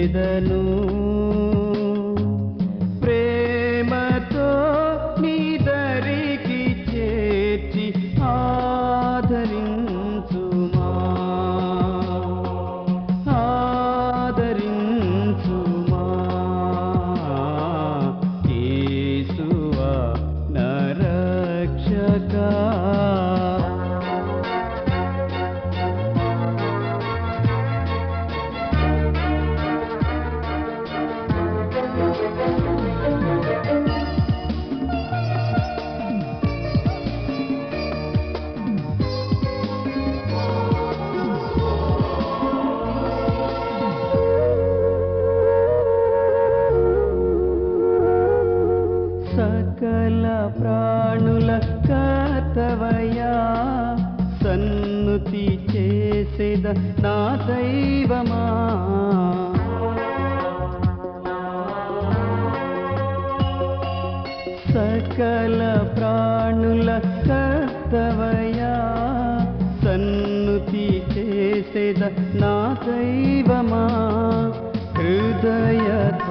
ఎదలు नाथैव मा हृदयद्वारम्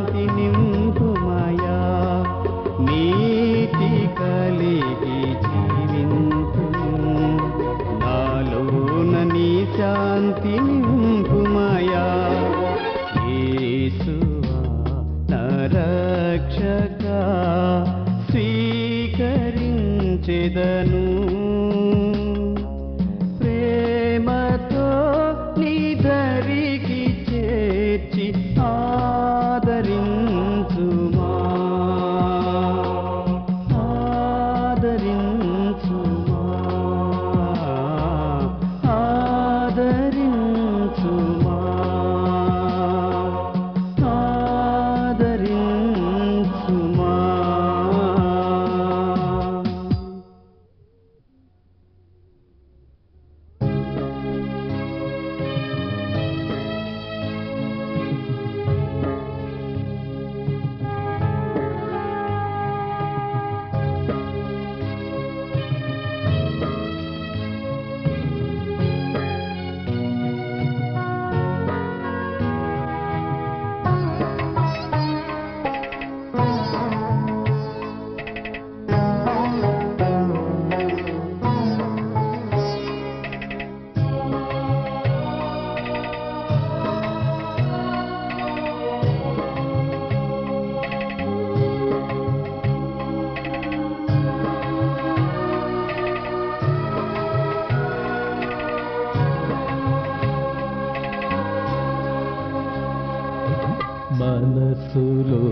ವೇದನು रसूलो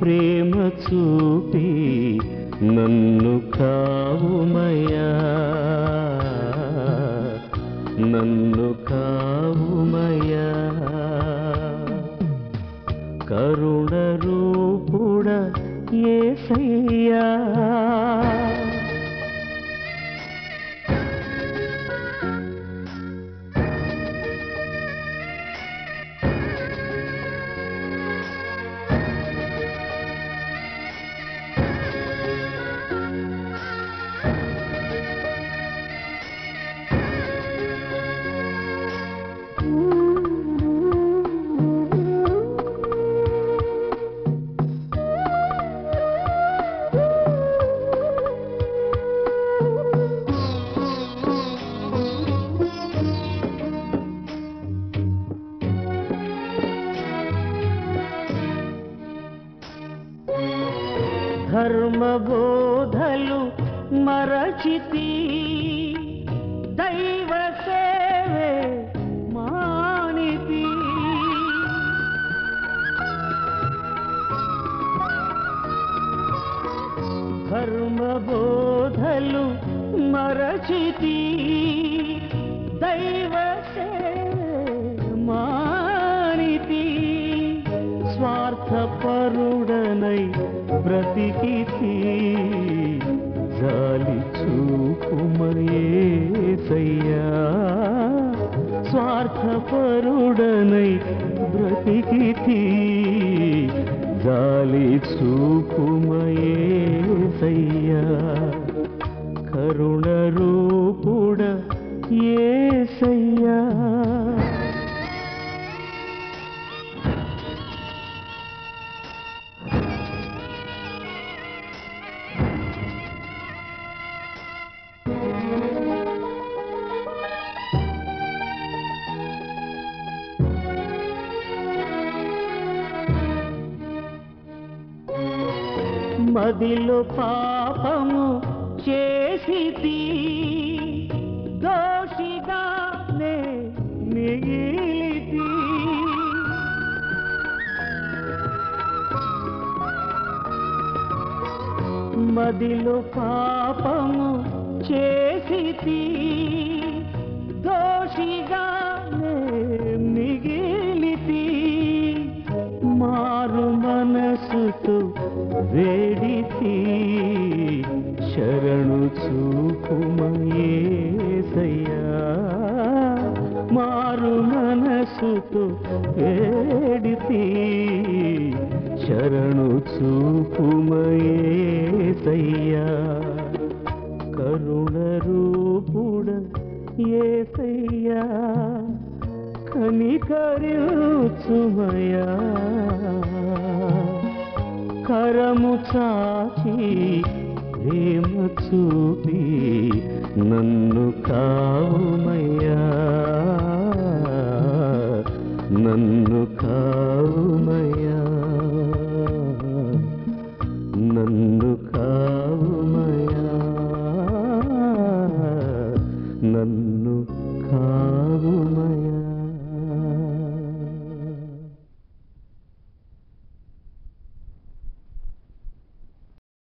ప్రేమ చూపి నన్ను కావుమయా నన్ను కావుమయా కరుణ రూపుడ ఏసయ్యా. ధర్మబోధలు మరచితి. దైవ సేవే మానితి. స్వార్థపరుడ పరుడనై బ్రతికితి. జాలి చూపుమయేసయ్యా. స్వార్థపరుడనై బ్రతికితి. జాలి చూపుమయేసయ్యా కరుణ మదిలో పాపము చేసి దోషిగానే మిగిలితి. మదిలు పాపము చేసి దోషిగానే మిగిలితి. మారు మనసుతో వేడి చూపుమయేసయ్యా మారు మనసుతో వేడితి శరణు చూపుమయేసయ్యా కరుణ రూపుడ ఏసయ్యా కనికరించుమయా కరము చాచి ప్రేమ చూపి నన్ను కావుమయ్యా. నన్ను కావుమయ్యా.